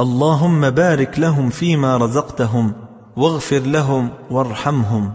اللهم بارك لهم فيما رزقتهم واغفر لهم وارحمهم.